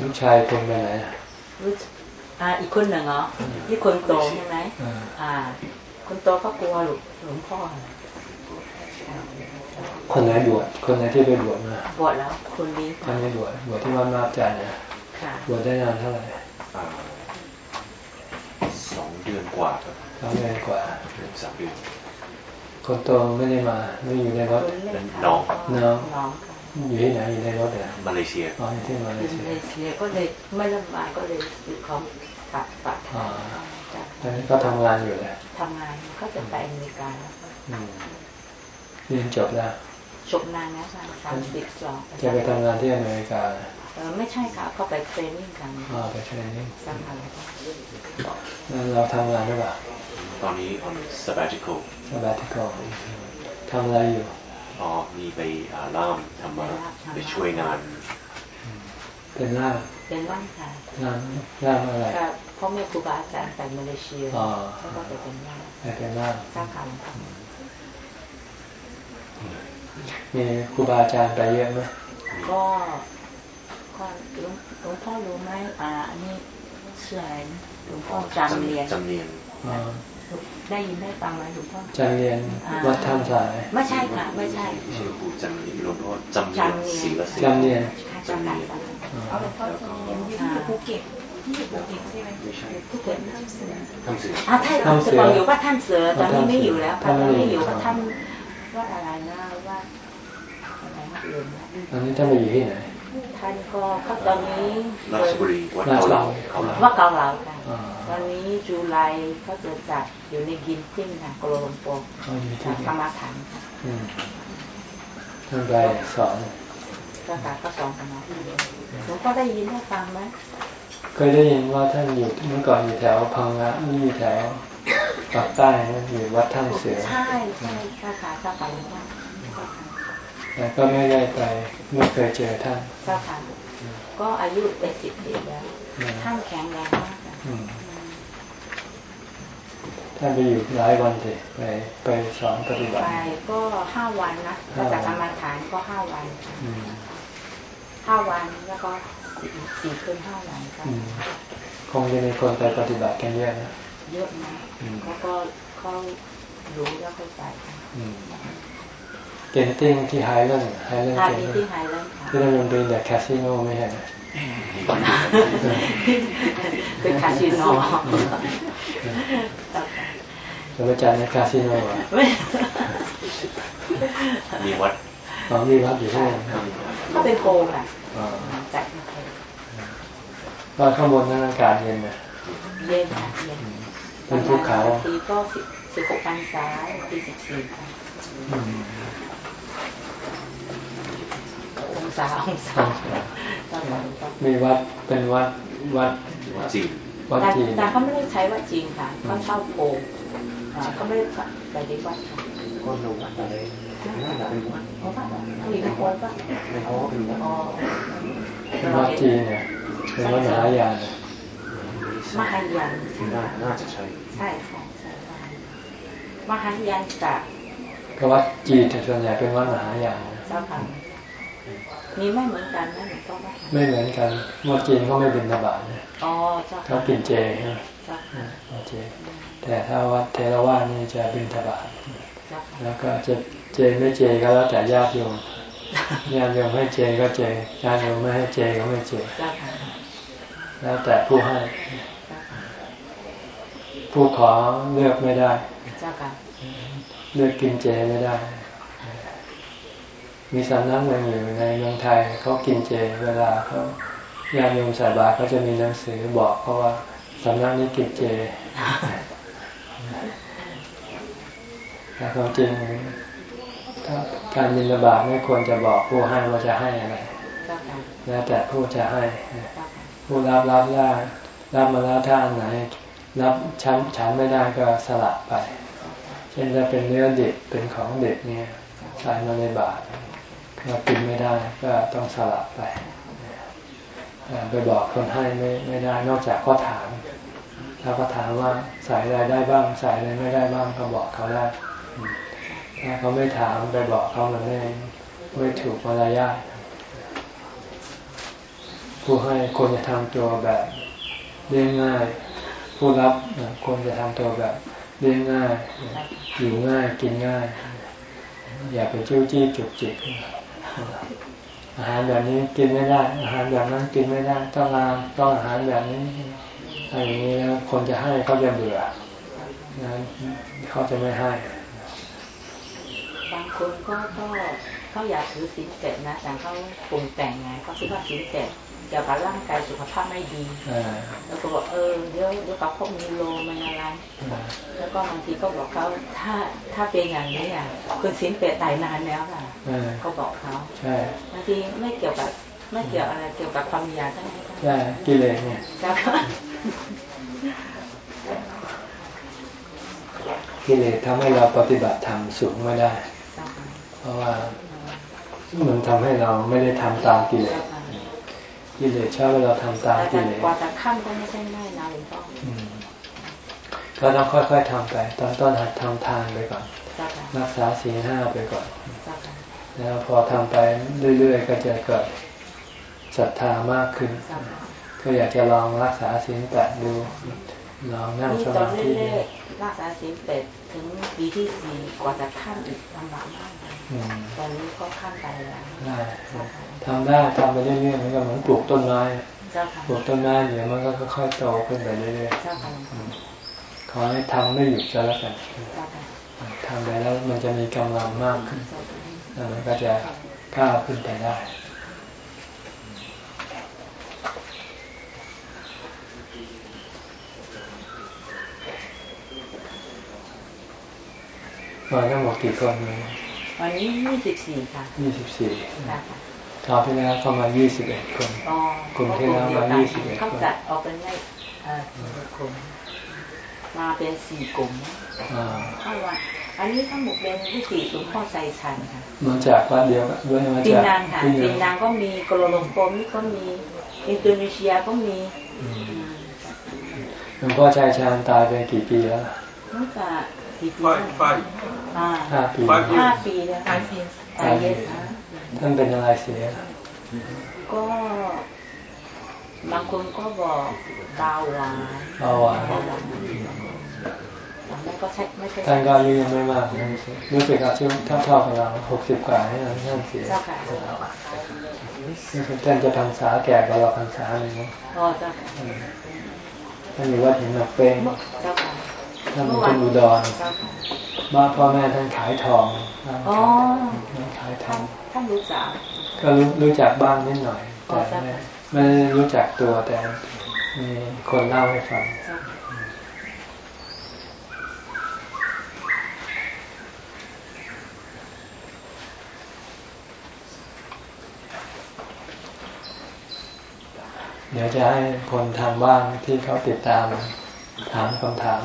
ลูกชายคนไปไหนลูกอ่าอีกคนหนึ่งเหรอที่คนโตใช่ไหมอ่า คนโตก็กลัวหลวงหลวงพ่อ คนไหนบวชคนไหนที่ไปบวชมาบวชแล้วคนนี้คนนี้บวชบวชที่วัดมาจารย์เนี่ยบวชได้นานเท่าไหร่สองเดือนกว่าครับสองเดือนกว่าสามเดือนคนโตไม่ได้มาไม่อยู่ในรถน้องน้อง อยู่ที่ไหนอยู่ในรถเหรอมาเลเซียอ๋อที่มาเลเซียก็เลยไม่ลำบากก็เลยเขาตัดตัดอ๋อตอนนี้ก็ทำงานอยู่เลยทำงานก็จะไปอเมริกาแล้วเรียนจบแล้วจบนานแล้วค่ะสามสิบสองจะไปทำงานที่อเมริกาเออไม่ใช่ค่ะเขาไปเทรนนิ่งกันอ๋อไปเทรนนิ่งสำคัญเราทำงานหรือเปล่าตอนนี้ on sabbatical sabbatical ทำอะไรอยู่ อ๋อ มีไปล่ามทำมาไปช่วยงาน เป็นล่ามเป็นล่ามค่ะล่ามล่ามอะไรพ่อแม่ครูบาอาจารย์ไปมาเลเซียแล้วก็ไปเป็นล่ามไปเป็นล่ามสร้างคำมีครูบาอาจารย์ไปเยอะไหมก็ก็หลวงพ่อรู้ไหมอ่าอันนี้เชื่ออะไรหลวงพ่อจำเรียนจำเรียน ได้ยินได้ฟังไหมหลวงพ่อจำเรียนวัดท่ามสาย ไม่ใช่ค่ะ ไม่ใช่ชื่อครูจำเรียนหลวงพ่อจำเรียนศีลศีลจำเรียนจำเรียนเอาหลวงพ่อจำเรียนที่ภูเก็ตที่ภูเก็ตใช่ไหมภูเก็ตท่ามเสือท่ามเสืออ่าใช่ท่ามเสืออยู่ว่าท่านเสือตอนนี้ไม่อยู่แล้วตอนนี้ไม่อยู่ว่าท่านว่าอะไรนะว่าอะไรนะลืมตอนนี้ท่านไปอยู่ที่ไหน ท่านก็เขาตอนนี้ราชบุรีวัดเกาเหลาวัดเกาเหลาค่ะตอนนี้จุลายเขาจะจัดอยู่ในกินทิ้งค่ะกโลลมโปจากธรรมฐานค่ะท่านไปสอนก็ค่ะก็สอนกันนะหลวงพ่อได้ยินได้ฟังไหมเคยได้ยินว่าท่านอยู่เมื่อก่อนอยู่แถวพังงะนี่อยู่แถวปากใต้อยู่วัดท่านเสือ ใช่ใช่ค่ะค่ะก็ไปว่า แต่ก็ไม่ได้ไปไม่เคยเจอท่านก็ค่ะก็อายุเป็นสิบปีแล้วท่านแข็งแรงมากท่านไปอยู่หลายวันเลยไปไปสอนปฏิบัติไปก็ห้าวันนะจากกรรมฐานก็ห้าวันห้าวันแล้วก็สี่คืนห้าวันครับคงจะมีคนไปปฏิบัติกันเยอะนะเยอะนะเขาก็เขารู้แล้วเข้าใจ เกนติ้งที่ไฮแลนด์ไฮแลนด์เกนติ้งที่ไฮแลนด์ที่นั่นมันเป็นแต่คาสิโนไม่ใช่เป็นคาสิโนจะไปจ่ายในคาสิโนอะมีวัดอ๋อมีวัดอยู่ที่นั่นก็เป็นโกค่ะจัดว่าข้างบนนั้นอากาศเย็นไหมเย็นค่ะเย็นเป็นภูเขาปีก็สิบหกพันษาปีสิบสี่ค่ะ องศาองศามีวัดเป็นวัดวัดจีนวัดจีนแต่เขาไม่ได้ใช้วัดจีนค่ะเขาเช่าโกเขาไม่ได้ไปที่วัดค่ะก็รู้วัดอะไรน่าจะเป็นวัดเพราะว่ามีเป็นวัดปะไม่เขาเป็นวัดเป็นวัดจีนเนี่ยเป็นวัดมหายานมหายานน่าจะใช่ใช่ใช่ใช่มหายานกับก็วัดจีนส่วนใหญ่เป็นวัดมหายานเจ้าค่ะ มีไม่เหมือนกันนะหลวงพ่อไม่เหมือนกันวัดจีนเขาไม่บินทบาทนะอ๋อเจ้าเขากินเจใช่ไหมเจแต่ถ้าวัดเทรวานี่จะบินทบาทแล้วก็จะเจไม่เจก็แล้วแต่ญาติโยมญาติโยมให้เจก็เจญาติโยมไม่ให้เจก็ไม่เจแล้วแต่ผู้ให้ผู้ขอเลือกไม่ได้เลือกกินเจไม่ได้ มีสำนักหนึ่งอยู่ในเมืองไทยเขากินเจเวลาเขาญาติโยมใส่บาตรเขาจะมีหนังสือบอกเพราะว่าสำนักนี้กินเจแต่ความจริงถ้าการมินรบาตไม่ควรจะบอกผู้ให้ว่าจะให้อะไรแล้วแต่ผู้จะให้ ผู้รับรับได้รับมาแล้วถ้าอันไหน รับชั้นฉันไม่ได้ก็สลับไป เช่นถ้าเป็นเนื้อเด็กเป็นของเด็กเนี่ยใส่มาในบาตร เรากินไม่ได้ก็ต้องสลับไปไปบอกคนให้ไม่ไม่ได้นอกจากข้อถามถ้าเขาถามว่าใส่อะไรได้บ้างใส่อะไรไม่ได้บ้างก็บอกเขาได้ถ้าเขาไม่ถามไปบอกเขามันไม่ไม่ถูกมารยาทผู้ให้ควรจะทำตัวแบบเรียง่าย ผู้รับควรจะทำตัวแบบเรียง่าย อยู่ง่ายกินง่าย อย่าไปจิ้วจี้จุกจิก อาหารแบบนี้กินไม่ได้ อาหารแบบนั้นกินไม่ได้ ต้องงาต้องอาหารแบบนี้อะไรอย่างนี้แล้วคนจะให้เขาจะเบื่อนั้นเขาจะไม่ให้บางคนก็ก็เขาอยากถือศีลเสร็จนะแต่เขาปรุงแต่งไงเขาคิดว่าศีลเสร็จ เกี่ยวกับร่างกายสุขภาพไม่ดีแล้วก็บอกเออเดี๋ยวเดี๋ยวกับพวกมีโลมันอะไรแล้วก็บางทีก็บอกเขาถ้าถ้าเป็นอย่างนี้อะคุณศีลเปรตตายนานแล้วค่ะก็บอกเขาใช่บางทีไม่เกี่ยวกับไม่เกี่ยวอะไรเกี่ยวกับความอยากใช่ไหมใช่กิเลสเนี่ยกิเลสทำให้เราปฏิบัติธรรมสูงไม่ได้ เพราะว่ามันทำให้เราไม่ได้ทำตามกิเลส กิเลสชอบให้เราทำตามกิเลสกว่าจะขั้นก็ไม่ใช่ง่ายนะหลวงพ่อก็ต้องค่อยๆทำไป ตอนต้นหัดทำทานไปก่อน รักษาศีลห้าไปก่อน แล้วพอทำไปเรื่อยๆ ก็จะเกิดศรัทธามากขึ้น ก็อยากจะลองรักษาศีลแปดดู ลองนั่งสมาธิรักษาศีลแปดถึงปีที่สี่กว่าจะขั้นอีกลำบากมาก ตอนนี้ก็ขั้นไปแล้วทำได้ทำไปเรื่อยๆมันก็เหมือนปลูกต้นไม้ปลูกต้นไม้เดี๋ยวมันก็ค่อยๆโตขึ้นไปเรื่อยๆขอให้ทำไม่หยุดจะแล้วกันทำไปแล้วมันจะมีกำลังมากขึ้นแล้วมันก็จะก้าวขึ้นไปได้มาทั้งหมดกี่คน วันนี้ยี่สิบสี่ค่ะยี่สิบสี่คราวที่แล้วเข้ามายี่สิบเอ็ดคนกลุ่มที่แล้วมายี่สิบเอ็ดคนเขาจัดออกเป็นไงกลุ่มมาเป็นสี่กลุ่มเข้าวัดอันนี้ทั้งหมดเป็นที่สี่หลวงพ่อใจชันค่ะมาจากวัดเดียวด้วยมาจากนางค่ะปินนางก็มีกโลลมโกนี่ก็มีอินโดนีเซียก็มีหลวงพ่อใจชันตายไปกี่ปีแล้วตั้งแต่ กี่ปีห้าปีห้าปีแล้วตายเสียตายเยอะท่านเป็นอะไรเสีย ก็บางคนก็บอกเบาหวานเบาหวานท่านก็อายุยังไม่มากรู้สึกอายุเท่าเท่ากับเราหกสิบกว่าให้ท่านเสียท่านจะพรรษาแก่กว่าเราพรรษาเลยนะท่านอยู่วัดหินหนักเป้ง ท่านเป็นคนอุดรบ้านพ่อแม่ท่านขายทองอ๋อขายทองท่านรู้จักก็รู้รู้จักบ้างนิดหน่อย แต่ไม่ไม่รู้จักตัวแต่มีคนเล่าให้ฟังเดี๋ยวจะให้คนทางบ้านที่เขาติดตามถามคำถาม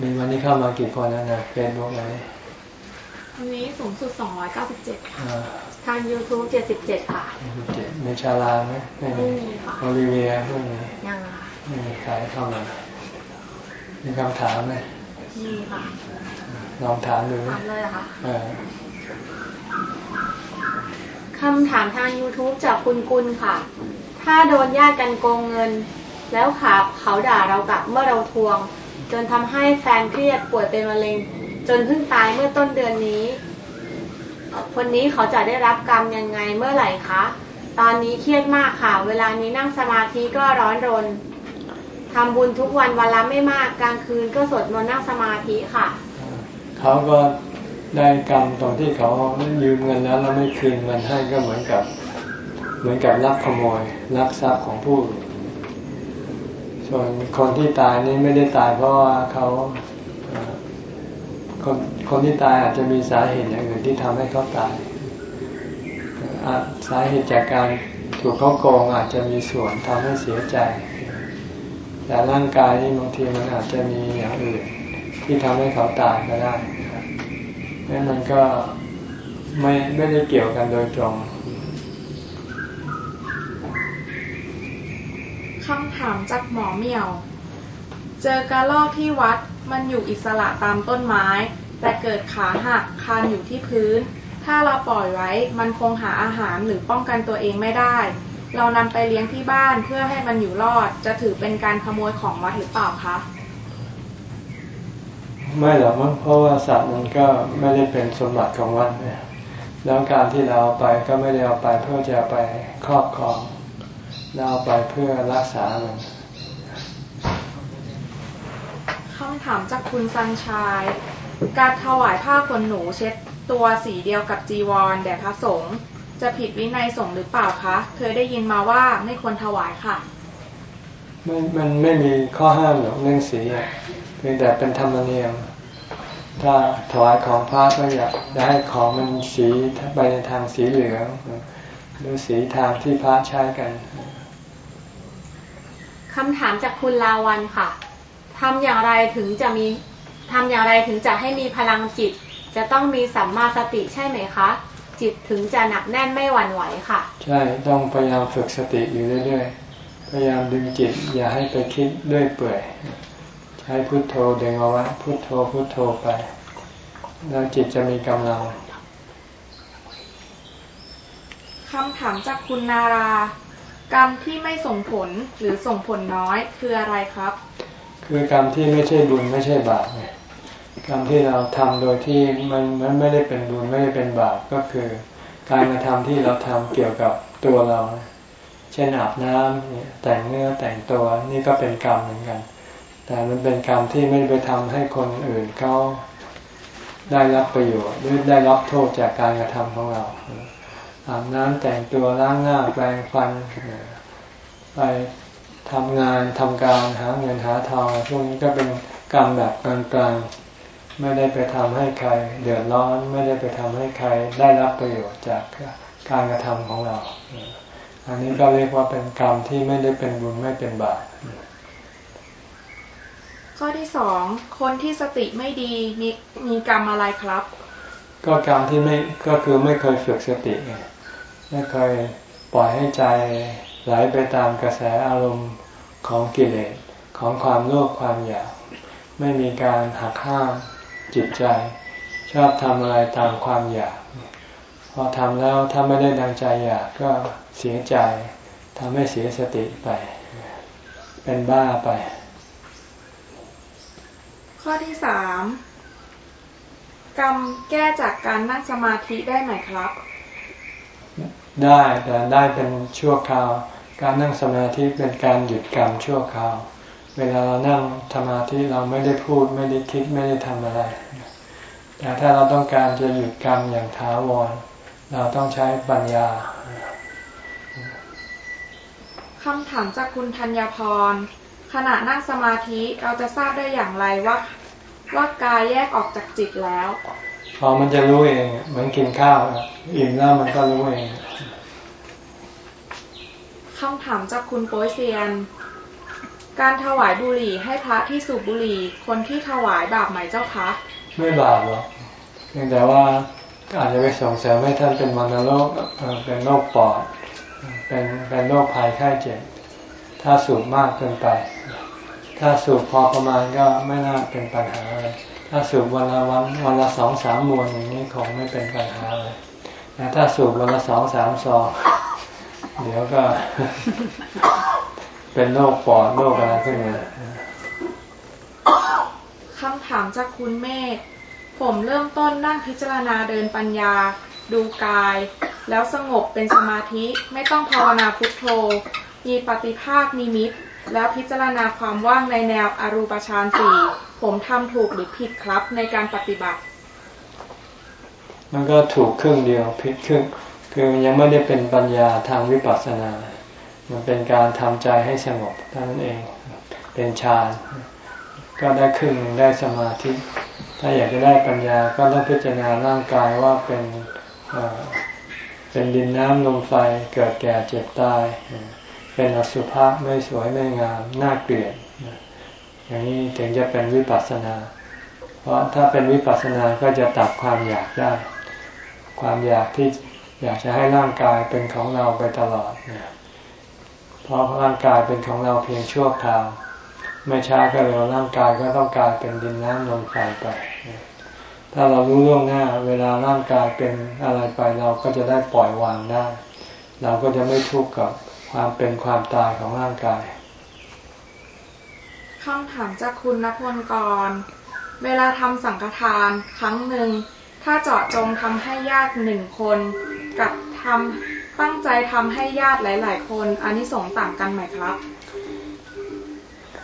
มีวันนี้เข้ามากี่คนแล้วนะเฟซบุ๊กไหนวันนี้สูงสุดสองร้อยเก้าสิบเจ็ดค่ะ ทางยูทูบเจ็ดสิบเจ็ดค่ะมีชาลาไหมไม่มีโอลิเวียไม่มียังไม่มีใครเข้ามามีคำถามไหมมีค่ะ ลองถามดูถามเลยค่ะคำถามทาง YouTube จากคุณกุลค่ะ ถ้าโดนญาติกันโกงเงิน แล้วขาเขาด่าเรากลับเมื่อเราทวง จนทำให้แฟนเครียดป่วยเป็นมะเร็ง จนเพิ่งตายเมื่อต้นเดือนนี้ คนนี้เขาจะได้รับกรรมยังไงเมื่อไหร่คะ ตอนนี้เครียดมากค่ะ เวลานี้นั่งสมาธิก็ร้อนรนทำบุญทุกวันวันละไม่มากกลางคืนก็สวดมนต์นั่งสมาธิค่ะ เขาก็ได้กรรมตรงที่เขายืมเงินแล้วแล้วไม่คืนเงินให้ก็เหมือนกับ เหมือนกับลักขโมยลักทรัพย์ของผู้ ส่วนคนที่ตายนี่ไม่ได้ตายเพราะว่าเขาคนคนที่ตายอาจจะมีสาเหตุอย่างอื่นที่ทำให้เขาตายสาเหตุจากการถูกเขาโกงอาจจะมีส่วนทำให้เสียใจ แต่ร่างกายนี่บางทีมันอาจจะมีอย่างอื่นที่ทำให้เขาตายก็ได้นั่นมันก็ไม่ไม่ได้เกี่ยวกันโดยตรงคำถามจากหมอเมี่ยว เจอกระรอกที่วัดมันอยู่อิสระตามต้นไม้ แต่เกิดขาหักคานอยู่ที่พื้น ถ้าเราปล่อยไว้มันคงหาอาหารหรือป้องกันตัวเองไม่ได้ เรานำไปเลี้ยงที่บ้านเพื่อให้มันอยู่รอดจะถือเป็นการขโมยของวัดหรือเปล่าคะไม่หรอกมั้งเพราะว่าสัตว์มันก็ไม่ได้เป็นสมบัติของวัดเนี่ยแล้วการที่เราเอาไปก็ไม่ได้เอาไปเพื่อจะไปครอบครอง เราเอาไปเพื่อรักษามันคำถามจากคุณสันชาย การถวายผ้าขนหนูเช็ดตัวสีเดียวกับจีวรแด่พระสงฆ์จะผิดวินัยสงฆ์หรือเปล่าคะ เคยได้ยินมาว่าไม่ควรถวายค่ะ มันมันไม่มีข้อห้ามหรอกเรื่องสีเพียงแต่เป็นธรรมเนียม ถ้าถวายของพระก็อยากจะให้ของมันสีไปในทางสีเหลืองหรือสีทางที่พระใช้กัน คำถามจากคุณลาวันค่ะทำอย่างไรถึงจะมีทำอย่างไรถึงจะให้มีพลังจิต จะต้องมีสัมมาสติใช่ไหมคะ จิตถึงจะหนักแน่นไม่หวั่นไหวค่ะ ใช่ต้องพยายามฝึกสติอยู่เรื่อยๆพยายามดึงจิตอย่าให้ไปคิดด้วยเปื่อย ใช้พุโทโธดึงเอาไว้พุโทโธพุโทโธไป แล้วจิตจะมีกำลังคำถามจากคุณนารา กรรมที่ไม่ส่งผลหรือส่งผลน้อยคืออะไรครับ คือกรรมที่ไม่ใช่บุญไม่ใช่บาปไงกรรมที่เราทำโดยที่มันมันไม่ได้เป็นบุญไม่ได้เป็นบาปก็คือ การกระทำที่เราทำเกี่ยวกับตัวเรา เช่นอาบน้ำแต่งเนื้อแต่งตัวนี่ก็เป็นกรรมเหมือนกัน แต่มันเป็นกรรมที่ไม่ไปทำให้คนอื่นเขาได้รับประโยชน์หรือได้รับโทษจากการกระทำของเรา อาบน้ำแต่งตัวล้างหน้าแปรงฟัน ไปทำงานทำการหาเงินหาทองพวกนี้ก็เป็นกรรมแบบกลางๆไม่ได้ไปทำให้ใคร เดือดร้อนไม่ได้ไปทำให้ใครได้รับประโยชน์จากการกระทำของเรา อันนี้ก็เรียกว่าเป็นกรรมที่ไม่ได้เป็นบุญไม่เป็นบาปข้อที่สองคนที่สติไม่ดีมีมีกรรมอะไรครับ ก็กรรมที่ไม่ก็คือไม่เคยฝึกสติไง ไม่เคยปล่อยให้ใจไหลไปตามกระแสอารมณ์ของกิเลสของความโลภความอยากไม่มีการหักห้ามจิตใจ ชอบทำอะไรตามความอยาก พอทำแล้วถ้าไม่ได้ดังใจอยากก็เสียใจทำให้เสียสติไป เป็นบ้าไป ข้อที่สามกรรมแก้จากการนั่งสมาธิได้ไหมครับ ได้แต่ได้เป็นชั่วคราว การนั่งสมาธิเป็นการหยุดกรรมชั่วคราว เวลาเรานั่งสมาธิเราไม่ได้พูดไม่ได้คิดไม่ได้ทำอะไร แต่ถ้าเราต้องการจะหยุดกรรมอย่างถาวรเราต้องใช้ปัญญาคำถามจากคุณธัญพร ขณะนั่งสมาธิเราจะทราบได้อย่างไรว่า ว่ากายแยกออกจากจิตแล้ว พอมันจะรู้เองเหมือนกินข้าวอิ่มแล้วมันก็รู้เองคำถามจากคุณโป้ยเซียน การถวายบุหรี่ให้พระที่สูบบุหรี่ คนที่ถวายบาปไหมเจ้าคะไม่บาปหรอกเพียงแต่ว่าอาจจะไปส่งเสริมให้ท่านเป็นมันโรคเป็นโรคปอดเป็นเป็นโรคภัยไข้เจ็บถ้าสูบมากเกินไป ถ้าสูบพอประมาณก็ไม่น่าเป็นปัญหาเลย ถ้าสูบวันละวันวันละสองสามมวนอย่างนี้คงไม่เป็นปัญหาเลยแต่ถ้าสูบวันละสองสามซองเดี๋ยวก็ เป็นโรคปอดโรคอะไรขึ้นมาคำถามจากคุณเมฆผมเริ่มต้นนั่งพิจารณาเดินปัญญา ดูกาย แล้วสงบเป็นสมาธิไม่ต้องภาวนาพุทโธ มีปฏิภาคนิมิต แล้วพิจารณาความว่างในแนวอรูปฌานสี่ ผมทำถูกหรือผิดครับในการปฏิบัติ มันก็ถูกครึ่งเดียวผิดครึ่งคือยังไม่ได้เป็นปัญญาทางวิปัสสนา มันเป็นการทำใจให้สงบเท่านั้นเอง เป็นฌาน ก็ได้ครึ่งได้สมาธิ ถ้าอยากจะได้ปัญญาก็ต้องพิจารณาร่างกายว่าเป็นเป็นดินน้ำลมไฟเกิดแก่เจ็บตาย เป็นอสุภะไม่สวยไม่งาม น่าเกลียด อย่างนี้ถึงจะเป็นวิปัสสนา เพราะถ้าเป็นวิปัสสนาก็จะตัดความอยากได้ ความอยากที่อยากจะให้ร่างกายเป็นของเราไปตลอดเนี่ยเพราะร่างกายเป็นของเราเพียงชั่วคราว ไม่ช้าก็เร็วร่างกายก็ต้องกลายเป็นดินน้ำลมไฟไป ถ้าเรารู้ล่วงหน้า เวลาร่างกายเป็นอะไรไปเราก็จะได้ปล่อยวางได้ เราก็จะไม่ทุกข์กับความเป็นความตายของร่างกาย คำถามจากคุณนพลกร เวลาทำสังฆทานครั้งหนึ่ง ถ้าเจาะจงทำให้ญาติหนึ่งคน กับทำตั้งใจทำให้ญาติหลาย ๆ คนอันนี้สงต่างกันไหมครับ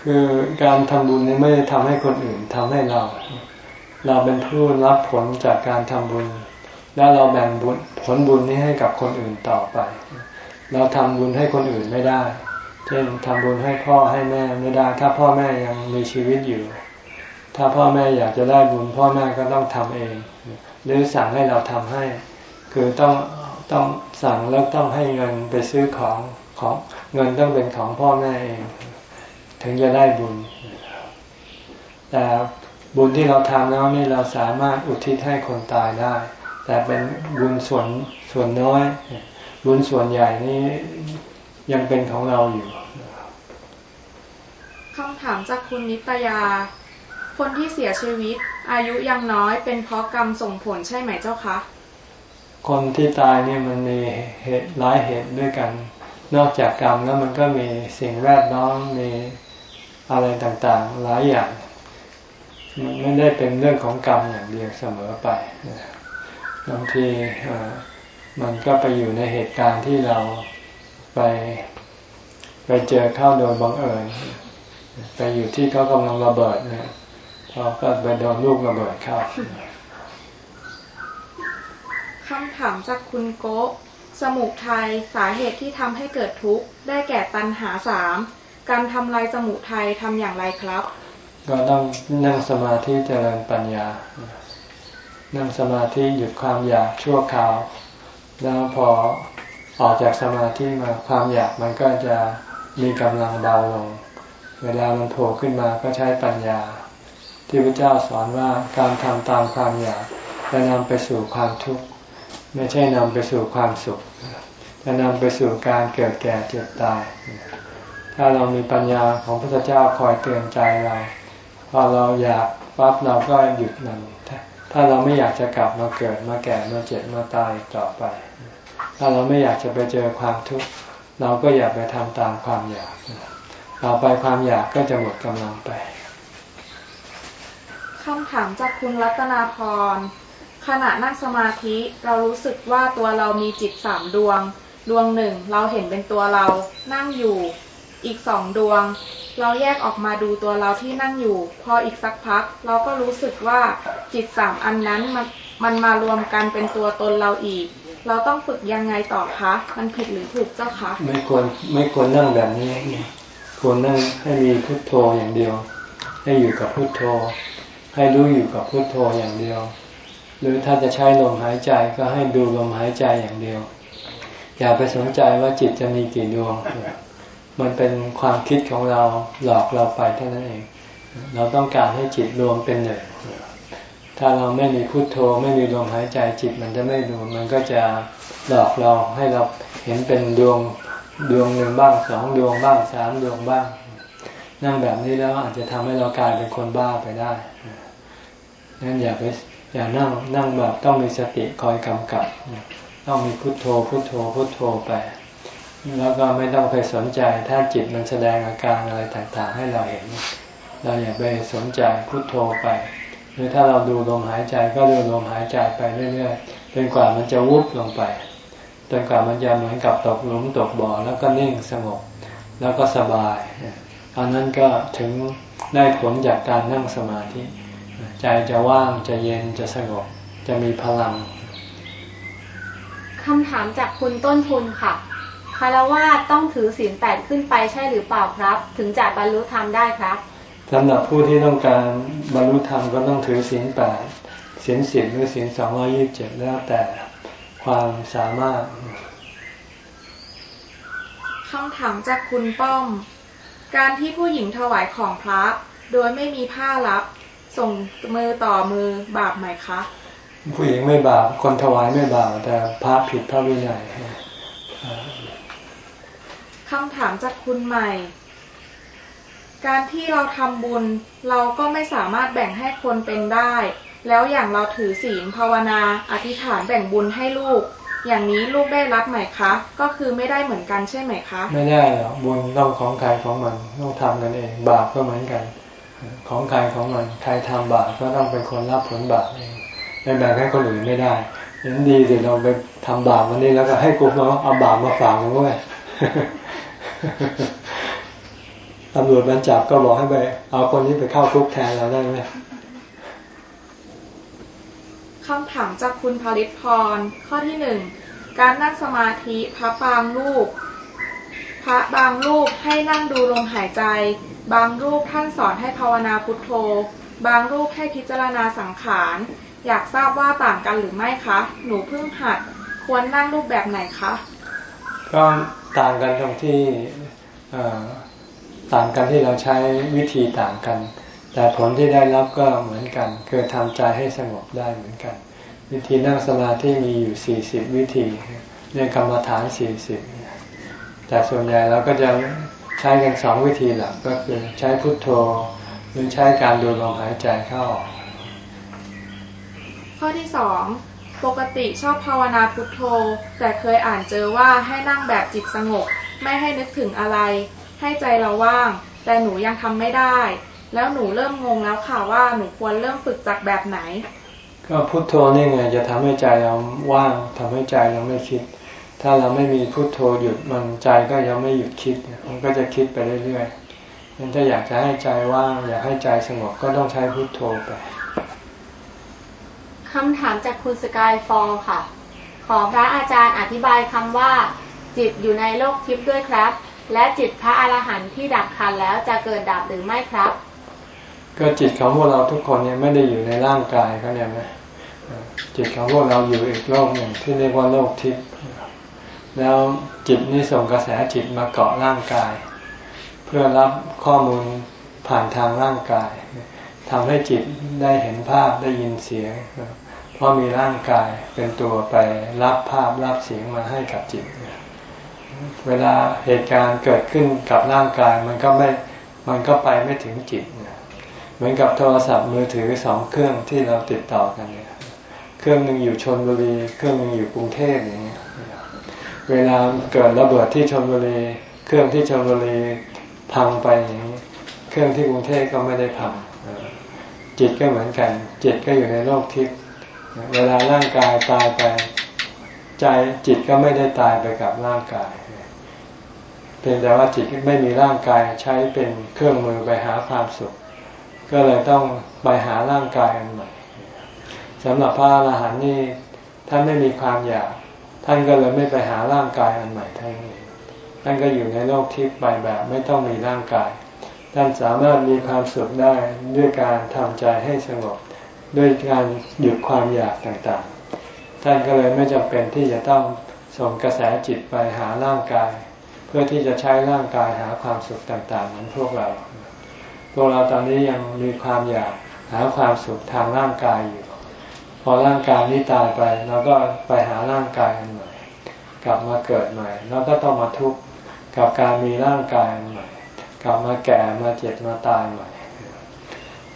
คือการทำบุญนี้ไม่ได้ทำให้คนอื่นทำให้เรา เราเป็นผู้รับผลจากการทำบุญ แล้วเราแบ่งบุญผลบุญนี้ให้กับคนอื่นต่อไป เราทำบุญให้คนอื่นไม่ได้ ช่นทำบุญให้พ่อให้แม่ไม่ได้ถ้าพ่อแม่ยังมีชีวิตอยู่ ถ้าพ่อแม่อยากจะได้บุญพ่อแม่ก็ต้องทำเอง หรือสั่งให้เราทำให้ คือต้องต้องสั่งแล้วต้องให้เงินไปซื้อของของเงินต้องเป็นของพ่อแม่เอง ถึงจะได้บุญ แต่บุญที่เราทำแล้วนี่เราสามารถอุทิศให้คนตายได้ แต่เป็นบุญส่วนส่วนน้อย บุญส่วนใหญ่นี้ยังเป็นของเราอยู่ คำถามจากคุณนิตยา คนที่เสียชีวิต อายุยังน้อยเป็นเพราะกรรมส่งผลใช่ไหมเจ้าคะ คนที่ตายเนี่ยมันมีเหตุหลายเหตุด้วยกัน นอกจากกรรมแล้วมันก็มีสิ่งแวดล้อมมีอะไรต่างๆ หลายอย่างมันไม่ได้เป็นเรื่องของกรรมอย่างเดียวเสมอไปบางทีมันก็ไปอยู่ในเหตุการณ์ที่เราไปไปเจอเข้าโดยบังเอิญ ไปอยู่ที่เขากำลังระเบิดเนี่ยพอก็ไปโดนลูกระเบิดเข้าคำถามจากคุณโกสมุทัยสาเหตุที่ทำให้เกิดทุกข์ได้แก่ตัณหาสามการทำลายสมุทัยทำอย่างไรครับ ก็ต้องนั่งสมาธิเจริญปัญญา นั่งสมาธิหยุดความอยากชั่วคราว แล้วพอออกจากสมาธิมาความอยากมันก็จะมีกำลังเบาลง เวลามันโผล่ขึ้นมาก็ใช้ปัญญา ที่พระเจ้าสอนว่าการทำตามความอยากจะนำไปสู่ความทุกข์ไม่ใช่นำไปสู่ความสุข จะนำไปสู่การเกิดแก่เจ็บตาย ถ้าเรามีปัญญาของพระเจ้าคอยเตือนใจเราพอเราอยากปั๊บเราก็หยุดมันถ้าเราไม่อยากจะกลับมาเกิดมาแก่มาเจ็บมาตายต่อไป ถ้าเราไม่อยากจะไปเจอความทุกข์เราก็อย่าไปทำตามความอยาก ต่อไปความอยากก็จะหมดกำลังไปคำถามจากคุณรัตนาพร ขณะนั่งสมาธิเรารู้สึกว่าตัวเรามีจิตสามดวง ดวงหนึ่งเราเห็นเป็นตัวเรานั่งอยู่ อีกสองดวง เราแยกออกมาดูตัวเราที่นั่งอยู่ พออีกสักพัก เราก็รู้สึกว่าจิตสามอันนั้นมันมันมารวมกันเป็นตัวตนเราอีก เราต้องฝึกยังไงต่อคะ มันผิดหรือถูกเจ้าคะ ไม่ควรไม่ควรนั่งแบบนี้ ควรนั่งให้มีพุทโธอย่างเดียว ให้อยู่กับพุทโธ ให้รู้อยู่กับพุทโธอย่างเดียว หรือถ้าจะใช้ลมหายใจก็ให้ดูลมหายใจอย่างเดียว อย่าไปสนใจว่าจิตจะมีกี่ดวง มันเป็นความคิดของเราหลอกเราไปเท่านั้นเอง เราต้องการให้จิตรวมเป็นหนึ่งถ้าเราไม่มีพุโทโธไม่มีลมหายใจจิตมันจะไม่รวมมันก็จะหลอกเราให้เราเห็นเป็นดวง ดวงหนึ่งบ้างสองดวงบ้างสามดวงบ้าง นั่งแบบนี้แล้วอาจจะทำให้เรากลายเป็นคนบ้าไปได้งั้นอย่าไปอย่านั่งนั่งแบบต้องมีสติคอยกำกับ ต้องมีพุโทโธพุโทโธพุโทโธไป แล้วก็ไม่ต้องไปสนใจถ้าจิตมันแสดงอาการอะไรต่างๆ ให้เราเห็น เราอย่าไปสนใจพุโทโธไปหรือถ้าเราดูลมหายใจก็ดูลมหายใจไปเรื่อยๆจนกว่ามันจะวุบลงไป จนกว่ามันจะเหมือนกับตกหลุมตกบ่อแล้วก็นิ่งสงบ แล้วก็สบายอันนั้นก็ถึงได้ผลจากการนั่งสมาธิ ใจจะว่างจะเย็นจะสงบ จะมีพลังคำถามจากคุณต้นทุนค่ะคารวะต้องถือศีลแปดขึ้นไปใช่หรือเปล่าครับ ถึงจะบรรลุธรรมได้ครับสำหรับผู้ที่ต้องการบรรลุธรรมก็ต้องถือศีลแปดศีลสิบหรือศีลสองร้อยี่บเจ็ดแล้วแต่ ความสามารถคำถามจากคุณป้อม การที่ผู้หญิงถวายของพระ โดยไม่มีผ้ารับ ส่งมือต่อมือบาปไหมคะ ผู้หญิงไม่บาป คนถวายไม่บาป แต่พระผิดพระวินัยคำถามจากคุณใหม่ การที่เราทำบุญเราก็ไม่สามารถแบ่งให้คนเป็นได้ แล้วอย่างเราถือศีลภาวนา อธิษฐานแบ่งบุญให้ลูก อย่างนี้ลูกได้รับไหมคะ ก็คือไม่ได้เหมือนกันใช่ไหมคะ ไม่ได้หรอกบุญต้องของใครของมันต้องทำกันเอง บาปก็เหมือนกัน ของใครของมันใครทำบาปก็ต้องเป็นคนรับผลบาปเองไม่แบ่งให้คนอื่นไม่ได้ยังดีสิเราไปทำบาปวันนี้แล้วก็ให้กูมาเอาบาปมาฝากมึงด้วยตำรวจมันจับก็บอกให้ไป เอาคนนี้ไปเข้าคุกแทนเราได้ไหม คำถามจากคุณผลิตพร ข้อที่หนึ่งการนั่งสมาธิพระบางรูป พระบางรูปให้นั่งดูลมหายใจ บางรูปท่านสอนให้ภาวนาพุทโธ บางรูปให้พิจารณาสังขาร อยากทราบว่าต่างกันหรือไม่คะ หนูเพิ่งหัด ควรนั่งรูปแบบไหนคะ ก็ต่างกันตรงที่ต่างกันที่เราใช้วิธีต่างกัน แต่ผลที่ได้รับก็เหมือนกัน คือทำใจให้สงบได้เหมือนกัน วิธีนั่งสมาธิมีอยู่ 40 วิธีเรียกกรรมฐาน 40 แต่ส่วนใหญ่เราก็จะใช้กันสองวิธีหลักก็คือใช้พุทโธ หรือใช้การดูลมหายใจเข้าออกข้อที่สองปกติชอบภาวนาพุทโธ แต่เคยอ่านเจอว่าให้นั่งแบบจิตสงบ ไม่ให้นึกถึงอะไร ให้ใจเราว่าง แต่หนูยังทำไม่ได้ แล้วหนูเริ่มงงแล้วค่ะว่าหนูควรเริ่มฝึกจากแบบไหน ก็พุทโธนี่ไงจะทำให้ใจเราว่างทำให้ใจเราไม่คิด ถ้าเราไม่มีพุทโธหยุดมันใจก็ยังไม่หยุดคิดมันก็จะคิดไปเรื่อยๆงั้นถ้าอยากจะให้ใจว่างอยากให้ใจสงบก็ต้องใช้พุทโธไปคำถามจากคุณสกายฟอลค่ะ ขอพระอาจารย์อธิบายคำว่า จิตอยู่ในโลกทิพย์ด้วยครับ และจิตพระอรหันต์ที่ดับขันแล้วจะเกิดดับหรือไม่ครับ ก็จิตของพวกเราทุกคนเนี่ยไม่ได้อยู่ในร่างกายเขาเนี่ยไหมจิตของพวกเราอยู่อีกโลกหนึ่งที่เรียกว่าโลกทิพย์แล้วจิตนี้ส่งกระแสจิตมาเกาะร่างกาย เพื่อรับข้อมูลผ่านทางร่างกายทำให้จิตได้เห็นภาพได้ยินเสียง เพราะมีร่างกายเป็นตัวไปรับภาพรับเสียงมาให้กับจิต เวลาเหตุการณ์เกิดขึ้นกับร่างกายมันก็ไม่มันก็ไปไม่ถึงจิต เหมือนกับโทรศัพท์มือถือสองเครื่องที่เราติดต่อกันเนี่ยเครื่องหนึ่งอยู่ชนบุรี เครื่องหนึ่งอยู่กรุงเทพอย่างเงี้ยเวลาเกิดระเบิดที่ชนบุรี เครื่องที่ชนบุรีพังไปอย่างนี้เครื่องที่กรุงเทพก็ไม่ได้พังจิตก็เหมือนกัน จิตก็อยู่ในโลกทิพย์เวลาร่างกายตายไปใจจิตก็ไม่ได้ตายไปกับร่างกายเพียงแต่ว่าจิตไม่มีร่างกายใช้เป็นเครื่องมือไปหาความสุข ก็เลยต้องไปหาร่างกายอันใหม่สำหรับพระอรหันต์นี่ท่านไม่มีความอยาก ท่านก็เลยไม่ไปหาร่างกายอันใหม่ท่านท่านก็อยู่ในโลกทิพย์ไปแบบไม่ต้องมีร่างกาย ท่านสามารถมีความสุขได้ด้วยการทำใจให้สงบ ด้วยการหยุดความอยากต่างๆ ท่านก็เลยไม่จำเป็นที่จะต้องส่งกระแสจิตไปหาร่างกาย เพื่อที่จะใช้ร่างกายหาความสุขต่างๆเหมือนพวกเรา พวกเราตอนนี้ยังมีความอยากหาความสุขทางร่างกายอยู่ พอร่างกายนี้ตายไปเราก็ไปหาร่างกายอันใหม่ กลับมาเกิดใหม่ แล้วก็ต้องมาทุกข์กับการมีร่างกายอันใหม่ กลับมาแก่มาเจ็บมาตายใหม่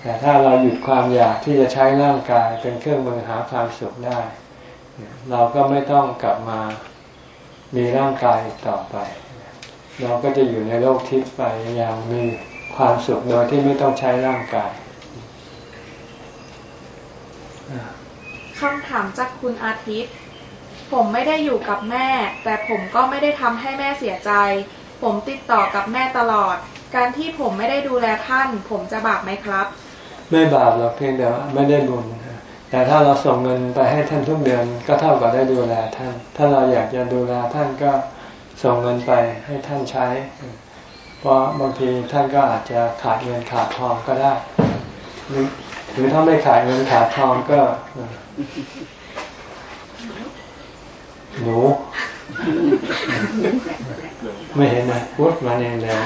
แต่ถ้าเราหยุดความอยากที่จะใช้ร่างกายเป็นเครื่องมือหาความสุขได้ เราก็ไม่ต้องกลับมามีร่างกายต่อไป เราก็จะอยู่ในโลกทิพย์ไปอย่างมี ความสุขโดยที่ไม่ต้องใช้ร่างกายคำถามจากคุณอาทิตย์ ผมไม่ได้อยู่กับแม่ แต่ผมก็ไม่ได้ทำให้แม่เสียใจ ผมติดต่อกับแม่ตลอด การที่ผมไม่ได้ดูแลท่าน ผมจะบาปไหมครับ ไม่บาปหรอกเพียงแต่ไม่ได้บุญแต่ถ้าเราส่งเงินไปให้ท่านทุกเดือนก็เท่ากับได้ดูแลท่าน ถ้าเราอยากจะดูแลท่านก็ส่งเงินไปให้ท่านใช้เพ ราะบางทีท่านก็อาจจะขาดเงินขาดทองก็ได้ หรือถ้าไม่ขาดเงินขาดทองก็ หนู ไม่เห็นนะพุดมาเองแล้ว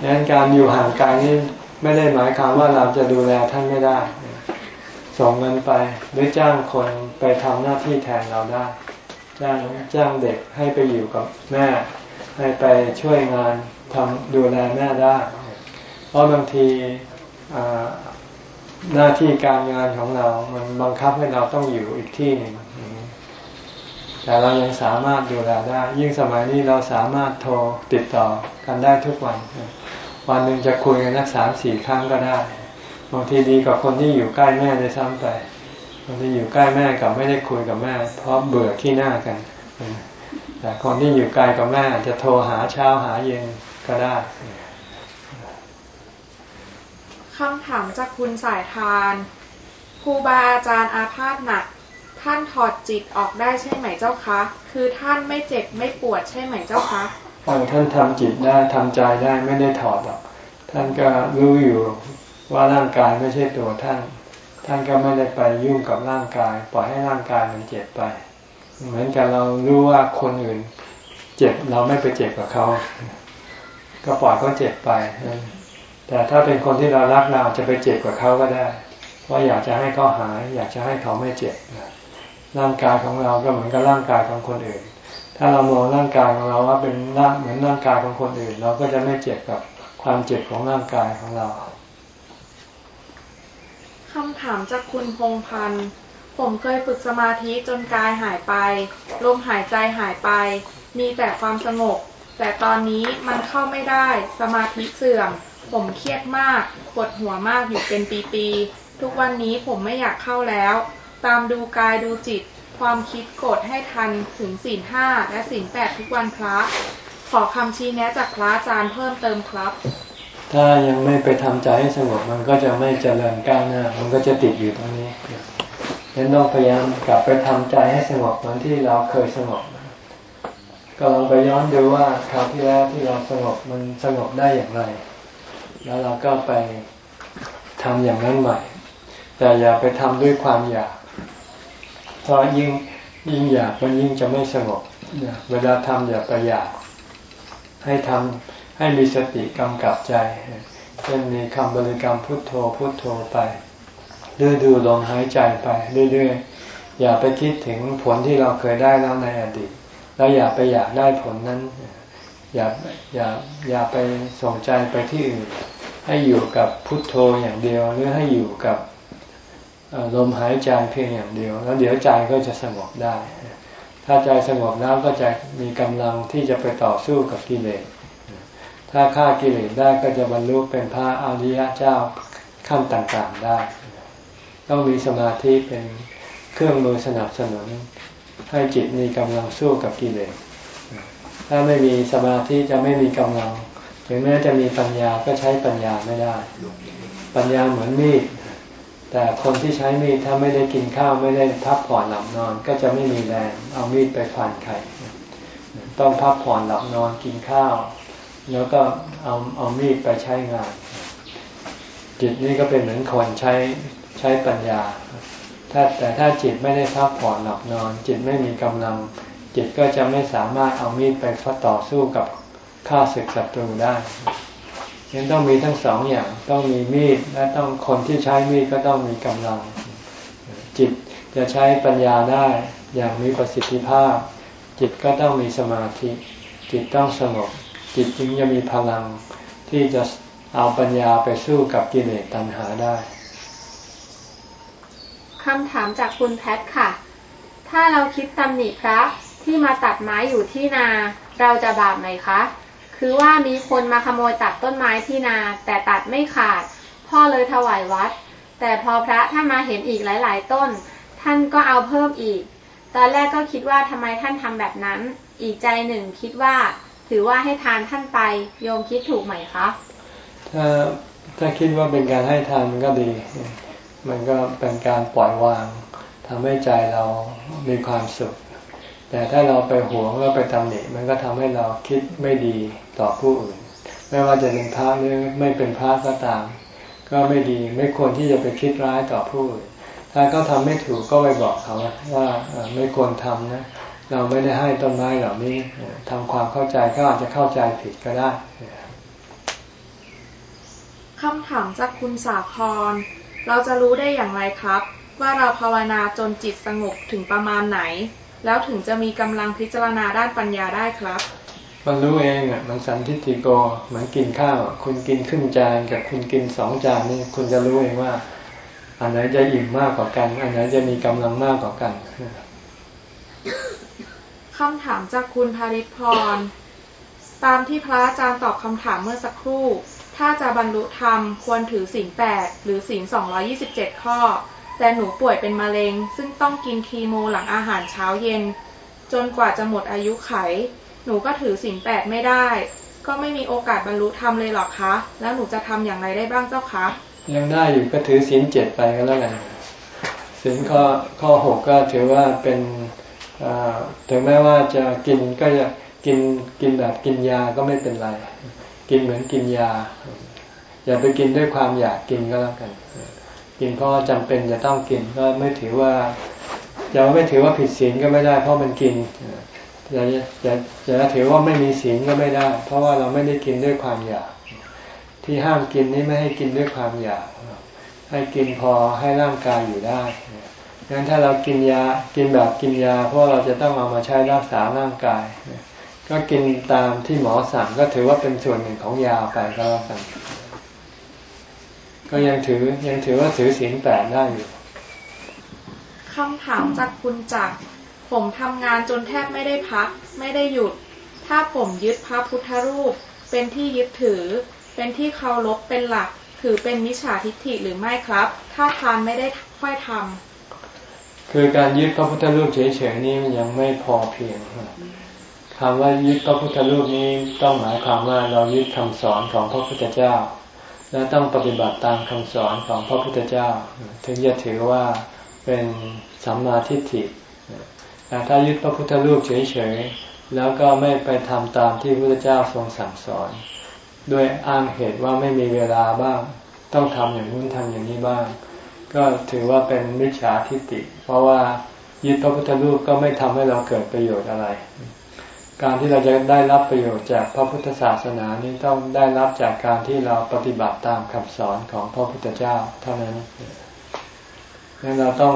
ดังนั้นการอยู่ห่างไกลนี่ไม่ได้หมายความว่าเราจะดูแลท่านไม่ได้ส่งเงินไปหรือจ้างคนไปทำหน้าที่แทนเราได้ จ้างจ้างเด็กให้ไปอยู่กับแม่ ให้ไปช่วยงานทำดูแลแม่ได้ เพราะบางทีหน้าที่การงานของเรา มันบังคับให้เราต้องอยู่อีกที่หนึ่งแต่เรายังสามารถดูแลได้ ยิ่งสมัยนี้เราสามารถโทรติดต่อกันได้ทุกวัน วันหนึ่งจะคุยกันนักสามสี่ครั้งก็ได้ บางทีดีกว่าคนที่อยู่ใกล้แม่ในซ้ำไป บางทีอยู่ใกล้แม่กับไม่ได้คุยกับแม่ เพราะเบื่อขี้หน้ากัน แต่คนที่อยู่ไกลกับแม่จะโทรหาเช้าหาเย็นก็ได้คำถามจากคุณสายทานครูบาอาจารย์อาพาธหนัก ท่านถอดจิตออกได้ใช่ไหมเจ้าคะ คือท่านไม่เจ็บไม่ปวดใช่ไหมเจ้าคะท่านทำจิตได้ทำใจได้ไม่ได้ถอดหรอกท่านก็รู้อยู่ว่าร่างกายไม่ใช่ตัวท่าน ท่านก็ไม่ได้ไปยุ่งกับร่างกาย ปล่อยให้ร่างกายมันเจ็บไป เหมือนกับเรารู้ว่าคนอื่น เจ็บเราไม่ไปเจ็บกับเขา ก็ปล่อยเขาเจ็บไป แต่ถ้าเป็นคนที่เรารักเราจะไปเจ็บกับเขาก็ได้ว่าอยากจะให้เขาหาย อยากจะให้เขาไม่เจ็บร่างกายของเราก็เหมือนกับร่างกายของคนอื่น ถ้าเรามองร่างกายของเราว่าเป็นร่างเหมือนร่างกายของคนอื่น เราก็จะไม่เจ็บกับความเจ็บของร่างกายของเราคำถามจากคุณพงพันธ์ ผมเคยฝึกสมาธิจนกายหายไป ลมหายใจหายไป มีแต่ความสงบ แต่ตอนนี้มันเข้าไม่ได้ สมาธิเสื่อม ผมเครียดมาก ปวดหัวมากอยู่เป็นปีๆ ทุกวันนี้ผมไม่อยากเข้าแล้ว ตามดูกายดูจิต ความคิดกรธให้ทันถึงศีลห้าและศีลแปดทุกวันพระ ขอคำชี้แนะจากพระอาจารย์เพิ่มเติมครับ ถ้ายังไม่ไปทำใจให้สงบมันก็จะไม่เจริญก้าวหน้า มันก็จะติดอยู่ตรงนี้ ดันั้นต้องพยายามกลับไปทำใจให้สงบเหมือนที่เราเคยสงบ ก็ลองไปย้อนดูว่าคราวที่แล้วที่เราสงบมันสงบได้อย่างไร แล้วเราก็ไปทำอย่างนั้นใหม่ แต่อย่าไปทำด้วยความอยาก เพราะยิ่งยิ่งอยากมันยิ่งจะไม่สงบ เวลาทำอย่าไปอยาก ให้ทำให้มีสติกำกับใจเช่นมีคำบริกรรมพุทโธพุทโธไป รือยดูลมหายใจไปเรื่อยๆ อย่าไปคิดถึงผลที่เราเคยได้แล้วในอดีต แล้วอย่าไปอยากได้ผลนั้น อย่าอย่าอย่าไปส่งใจไปที่อื่น ให้อยู่กับพุทโธอย่างเดียว หรือให้อยู่กับลมหายใจเพียงอย่างเดียว แล้วเดี๋ยวใจก็จะสงบได้ ถ้าใจสงบแล้วก็จะมีกำลังที่จะไปต่อสู้กับกิเลส ถ้าฆ่ากิเลสได้ก็จะบรรลุเป็นพระอริยเจ้าขั้นต่างๆได้ ต้องมีสมาธิเป็นเครื่องมือสนับสนุน ให้จิตมีกำลังสู้กับกิเลสถ้าไม่มีสมาธิจะไม่มีกำลัง ถึงแม้จะมีปัญญาก็ใช้ปัญญาไม่ได้ ปัญญาเหมือนมีดแต่คนที่ใช้มีดถ้าไม่ได้กินข้าวไม่ได้พักผ่อนหลับนอน ก็จะไม่มีแรงเอามีดไปฟันใครต้องพักผ่อนหลับนอนกินข้าว แล้วก็เอาเอามีดไปใช้งาน จิตนี่ก็เป็นเหมือนคนใช้ ใช้ปัญญา ถ้าแต่ถ้าจิตไม่ได้พักผ่อนหลับนอน จิตไม่มีกำลัง จิตก็จะไม่สามารถเอามีดไปฟัดต่อสู้กับข้าศึกศัตรูได้ยังต้องมีทั้งสองอย่าง ต้องมีมีดและต้องคนที่ใช้มีดก็ต้องมีกำลัง จิตจะใช้ปัญญาได้อย่างมีประสิทธิภาพ จิตก็ต้องมีสมาธิ จิตต้องสงบจิตจึงจะมีพลังที่จะเอาปัญญาไปสู้กับกิเลสตัณหาได้ คำถามจากคุณแพทค่ะ ถ้าเราคิดตำหนิพระที่มาตัดไม้อยู่ที่นา เราจะบาปไหมคะ คือว่ามีคนมาขโมยตัดต้นไม้ที่นา แต่ตัดไม่ขาด พ่อเลยถวายวัด แต่พอพระท่านมาเห็นอีกหลาย ๆ ต้น ท่านก็เอาเพิ่มอีก ตอนแรกก็คิดว่าทำไมท่านทำแบบนั้น อีกใจหนึ่งคิดว่า ถือว่าให้ทานท่านไปโยมคิดถูกไหมคะถ้าถ้าคิดว่าเป็นการให้ทานมันก็ดี มันก็เป็นการปล่อยวางทำให้ใจเรามีความสุข แต่ถ้าเราไปหวงแล้วไปตำหนิมันก็ทำให้เราคิดไม่ดีต่อผู้อื่น ไม่ว่าจะเป็นพระหรือไม่เป็นพระก็ตาม ก็ไม่ดีไม่ควรที่จะไปคิดร้ายต่อผู้อื่น ถ้าเขาทาไม่ถูกก็ไปบอกเขาว่าไม่ควรทำนะเราไม่ได้ให้ต้นไม้เหล่านี้ทำความเข้าใจก็อาจจะเข้าใจผิดก็ได้คำถามจากคุณสาคร เราจะรู้ได้อย่างไรครับ ว่าเราภาวนาจนจิตสงบถึงประมาณไหน แล้วถึงจะมีกำลังพิจารณาด้านปัญญาได้ครับ มันรู้เองอะมันสันทิฏฐิโกเหมือนกินข้าว คุณกินครึ่งจานกับคุณกินสองจานนี่คุณจะรู้เองว่า อันไหนจะอิ่มมากกว่ากัน อันไหนจะมีกำลังมากกว่ากันคำถามจากคุณภาริพรตามที่พระอาจารย์ตอบคำถามเมื่อสักครู่ ถ้าจะบรรลุธรรมควรถือศีลแปดหรือศีลสองยี่สิบเจ็ดข้อ แต่หนูป่วยเป็นมะเร็ง ซึ่งต้องกินคีโมหลังอาหารเช้าเย็น จนกว่าจะหมดอายุไข หนูก็ถือศีลแปดไม่ได้ ก็ไม่มีโอกาสบรรลุธรรมเลยหรอคะ แล้วหนูจะทำอย่างไรได้บ้างเจ้าคะยังได้อยู่ก็ถือศีลเจ็ดไปก็แล้วกันศีลข้อข้อหกก็ถือว่าเป็นถึงแม้ว่าจะกินก็จะกินกินแบบกินยาก็ไม่เป็นไร กินเหมือนกินยา อย่าไปกินด้วยความอยากกินก็แล้วกัน กินเพราะจำเป็นจะต้องกินก็ไม่ถือว่าจะไม่ถือว่าผิดศีลก็ไม่ได้ เพราะมันกินอย่าอย่าอย่าถือว่าไม่มีศีลก็ไม่ได้ เพราะว่าเราไม่ได้กินด้วยความอยาก ที่ห้ามกินนี่ไม่ให้กินด้วยความอยาก ให้กินพอให้ร่างกายอยู่ได้งั้นถ้าเรากินยากินแบบกินยา เพราะเราจะต้องเอามาใช้รักษาร่างกาย ก็กินตามที่หมอสั่งก็ถือว่าเป็นส่วนหนึ่งของยาไปก็แล้วกันก็ยังถือยังถือว่าถือศีลแปดได้อยู่คำถามจากคุณจักรผมทำงานจนแทบไม่ได้พัก ไม่ได้หยุด ถ้าผมยึดพระพุทธรูป เป็นที่ยึดถือ เป็นที่เคารพเป็นหลัก ถือเป็นมิจฉาทิฏฐิหรือไม่ครับ ถ้าทานไม่ได้ค่อยทำคือการยึดพระพุทธรูปเฉยๆนี้มันยังไม่พอเพียง คำว่ายึดพระพุทธรูปนี้ต้องหมายความว่าเรายึดคำสอนของพระพุทธเจ้า และต้องปฏิบัติตามคำสอนของพระพุทธเจ้า ถึงจะถือว่าเป็นสัมมาทิฏฐิแต่ถ้ายึดพระพุทธรูปเฉยๆแล้วก็ไม่ไปทำตามที่พระพุทธเจ้าทรงสั่งสอน ด้วยอ้างเหตุว่าไม่มีเวลาบ้าง ต้องทำอย่างนู้นทำอย่างนี้บ้าง ก็ถือว่าเป็นมิจฉาทิฏฐิเพราะว่ายึดพระพุทธรูปก็ไม่ทำให้เราเกิดประโยชน์อะไร การที่เราจะได้รับประโยชน์จากพระพุทธศาสนานี้ต้องได้รับจากการที่เราปฏิบัติตามคำสอนของพระพุทธเจ้าเท่านั้นดังนั้นเราต้อง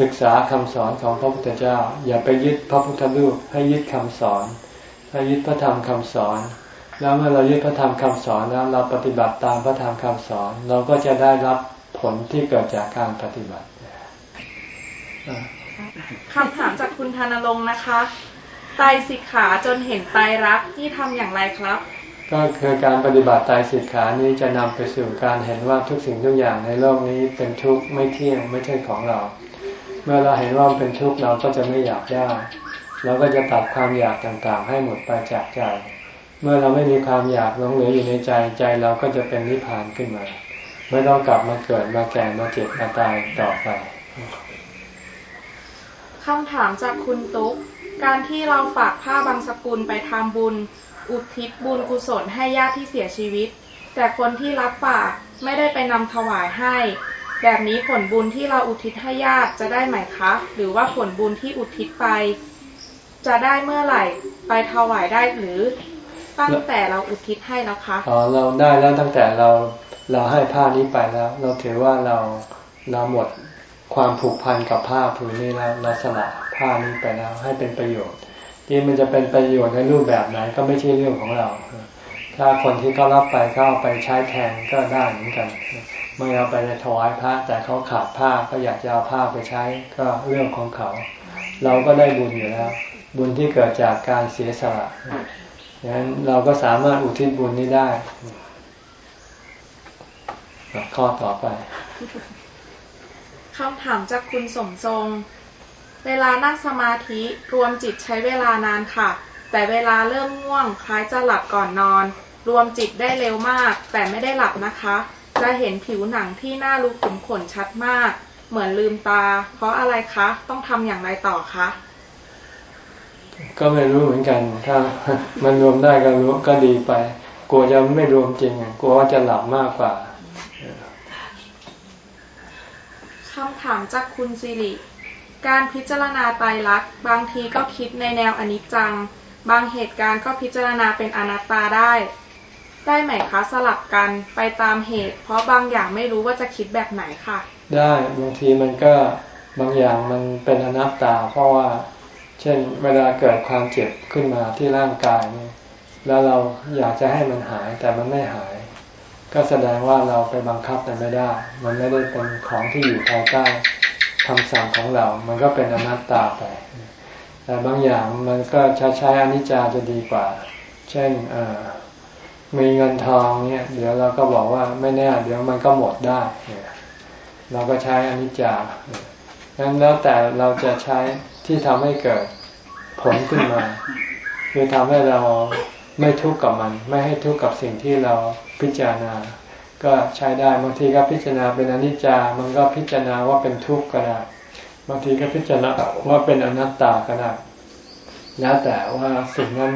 ศึกษาคำสอนของพระพุทธเจ้า อย่าไปยึดพระพุทธรูปให้ยึดคำสอนให้ยึดพระธรรมคำสอน แล้วเมื่อเรายึดพระธรรมคำสอนแล้วเราปฏิบัติตามพระธรรมคำสอน เราก็จะได้รับผลที่เกิดจากการปฏิบัติคำถามจากคุณธนรงค์นะคะ ไตสิกขาจนเห็นไตรักที่ทำอย่างไรครับ ก็คือการปฏิบัติไตสิกขานี้จะนำไปสู่การเห็นว่าทุกสิ่งทุกอย่างในโลกนี้เป็นทุกข์ไม่เที่ยงไม่ใช่ของเรา เมื่อเราเห็นว่าเป็นทุกข์เราก็จะไม่อยากได้เราก็จะตัดความอยากต่างๆ ให้หมดไปจากใจ เมื่อเราไม่มีความอยากหลงเหลืออยู่ในใจใจเราก็จะเป็นนิพพานขึ้นมา ไม่ต้องกลับมาเกิดมาแก่มาเจ็บมาตายต่อไปคำถามจากคุณตุ๊ก การที่เราฝากผ้าบางสกุลไปทำบุญ อุทิศบุญกุศลให้ญาติที่เสียชีวิต แต่คนที่รับฝากไม่ได้ไปนำถวายให้ แบบนี้ผลบุญที่เราอุทิศให้ญาติจะได้ไหมคะ หรือว่าผลบุญที่อุทิศไป จะได้เมื่อไหร่ไปถวายได้หรือตั้งแต่เราอุทิศให้แล้วคะอ๋อเราได้แล้วตั้งแต่เราเราให้ผ้านี้ไปแล้ว เราถือว่าเราเราหมดความผูกพันกับผ้าผืนนี้แล้วเราสละ ผ้านี้ไปแล้วให้เป็นประโยชน์ ที่มันจะเป็นประโยชน์ในรูปแบบไหนก็ไม่ใช่เรื่องของเรา ถ้าคนที่เขารับไปเขาเอาไปใช้แทนก็ได้เหมือนกันเมื่อเอาไปถวายพระแต่เขาขาดผ้าก็อยากจะเอาผ้าไปใช้ก็เรื่องของเขา เราก็ได้บุญอยู่แล้ว บุญที่เกิดจากการเสียสละดังนั้นเราก็สามารถอุทิศบุญนี้ได้ข้อต่อไปคำถามจากคุณสมทรง เวลานั่งสมาธิรวมจิตใช้เวลานานค่ะ แต่เวลาเริ่มง่วงคล้ายจะหลับก่อนนอน รวมจิตได้เร็วมาก แต่ไม่ได้หลับนะคะ จะเห็นผิวหนังที่หน้ารูขุมขนชัดมาก เหมือนลืมตา เพราะอะไรคะ ต้องทำอย่างไรต่อคะก็ไม่รู้เหมือนกัน ถ้ามันรวมได้ก็รู้ก็ดีไป กลัวจะไม่รวมจริงกลัวว่าจะหลับมากกว่าคำถามจากคุณสิริ การพิจารณาตายรักบางทีก็คิดในแนวอนิจจัง บางเหตุการณ์ก็พิจารณาเป็นอนัตตาได้ ได้ไหมคะสลับกันไปตามเหตุ เพราะบางอย่างไม่รู้ว่าจะคิดแบบไหนค่ะ ได้บางทีมันก็บางอย่างมันเป็นอนัตตา เพราะว่าเช่นเวลาเกิดความเจ็บขึ้นมาที่ร่างกายนี่แล้วเราอยากจะให้มันหายแต่มันไม่หาย ก็แสดงว่าเราไปบังคับมันไม่ได้ มันไม่ได้เป็นของที่อยู่ภายใต้ คำสั่งของเรา มันก็เป็นอนัตตาไป แต่บางอย่างมันก็ใช้ใช้อนิจจาจะดีกว่า เช่นมีเงินทองเนี่ยเดี๋ยวเราก็บอกว่าไม่แน่ เดี๋ยวมันก็หมดได้เราก็ใช้อนิจจาดังนั้นแล้วแต่เราจะใช้ที่ทำให้เกิดผลขึ้นมา คือทำให้เราไม่ทุกข์กับมัน ไม่ให้ทุกข์กับสิ่งที่เราพิจารณา ก็ใช้ได้บางทีก็พิจารณาเป็นอนิจจามันก็พิจารณาว่าเป็นทุกข์ก็ได้บางทีก็พิจารณาว่าเป็นอนัตตาก็ได้แล้วแต่ว่าสิ่งนั้น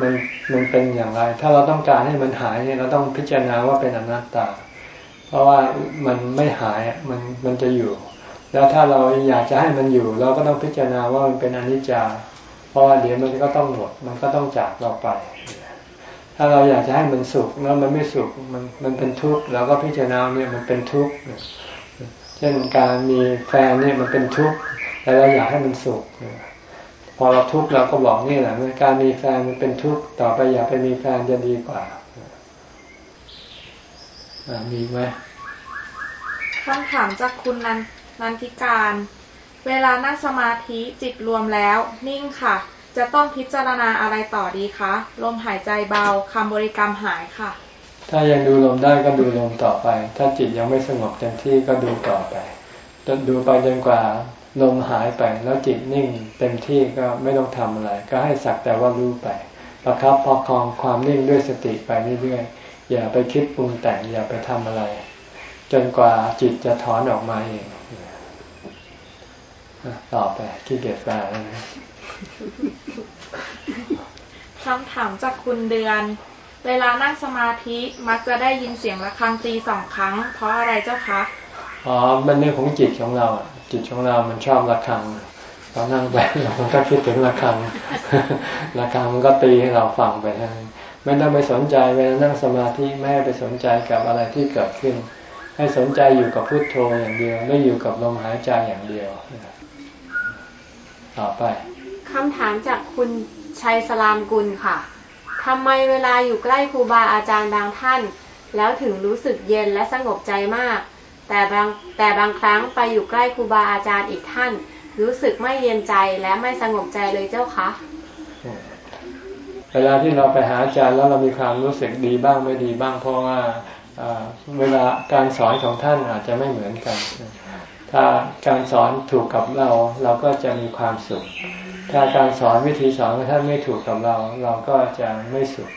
มันมันเป็นอย่างไร ถ้าเราต้องการให้มันหายเนี่ยเราต้องพิจารณาว่าเป็นอนัตตา เพราะว่ามันไม่หายมันมันจะอยู่ แล้วถ้าเราอยากจะให้มันอยู่ เราก็ต้องพิจารณาว่ามันเป็นอนิจจา เพราะว่าเดี๋ยวมันก็ต้องหมด มันก็ต้องจากเราไป ถ้าเราอยากจะให้มันสุขแล้วมันไม่สุขมันมันเป็นทุกข์เราก็พิจารณาเนี่ยมันเป็นทุกข์เช่นการมีแฟนเนี่ยมันเป็นทุกข์แต่เราอยากให้มันสุขพอเราทุกข์เราก็บอกนี่แหละการมีแฟนมันเป็นทุกข์ต่อไปอย่าไปมีแฟนจะดีกว่ามีไหมคำถามจากคุณนันนันทิการ เวลานั่งสมาธิจิตรวมแล้ว นิ่งค่ะ จะต้องพิจารณาอะไรต่อดีคะ ลมหายใจเบาคำบริกรรมหายค่ะ ถ้ายังดูลมได้ก็ดูลมต่อไป ถ้าจิตยังไม่สงบเต็มที่ก็ดูต่อไปจนดูไปจนกว่าลมหายไปแล้วจิตนิ่งเต็มที่ก็ไม่ต้องทำอะไร ก็ให้สักแต่ว่ารู้ไปประครับพอคองความนิ่งด้วยสติไปเรื่อยๆ อย่าไปคิดปรุงแต่งอย่าไปทำอะไร จนกว่าจิตจะถอนออกมาเองต่อไปขี้เกียจแปลนะ คำถามจากคุณเดือน เวลานั่งสมาธิมักจะได้ยินเสียงะระฆังตีสองครั้ง เพราะอะไรเจ้าคะอ๋อมันเรื่องของจิตของเราจิตของเรามันชอบระฆังเรานั่งไปเราก็คิดถึงระฆังระฆังมันก็ตีให้เราฟังไปทั้งไม่ต้องไปสนใจเวลานั่งสมาธิไม่ให้ไปสนใจกับอะไรที่เกิดขึ้น ให้สนใจอยู่กับพุทโธอย่างเดียวไม่อยู่กับลมหายใจอย่างเดียวต่อไปคำถามจากคุณ ชัยสลามกุลค่ะทำไมเวลาอยู่ใกล้ครูบาอาจารย์บางท่าน แล้วถึงรู้สึกเย็นและสงบใจมาก แต่บางแต่บางครั้งไปอยู่ใกล้ครูบาอาจารย์อีกท่าน รู้สึกไม่เย็นใจและไม่สงบใจเลยเจ้าคะเวลาที่เราไปหาอาจารย์แล้วเรามีความรู้สึกดีบ้างไม่ดีบ้างเพราะว่าเวลาการสอนของท่านอาจจะไม่เหมือนกัน ถ้าการสอนถูกกับเราเราก็จะมีความสุข ถ้าการสอนวิธีสอนของท่าไม่ถูกกับเรา เราก็จะไม่สุข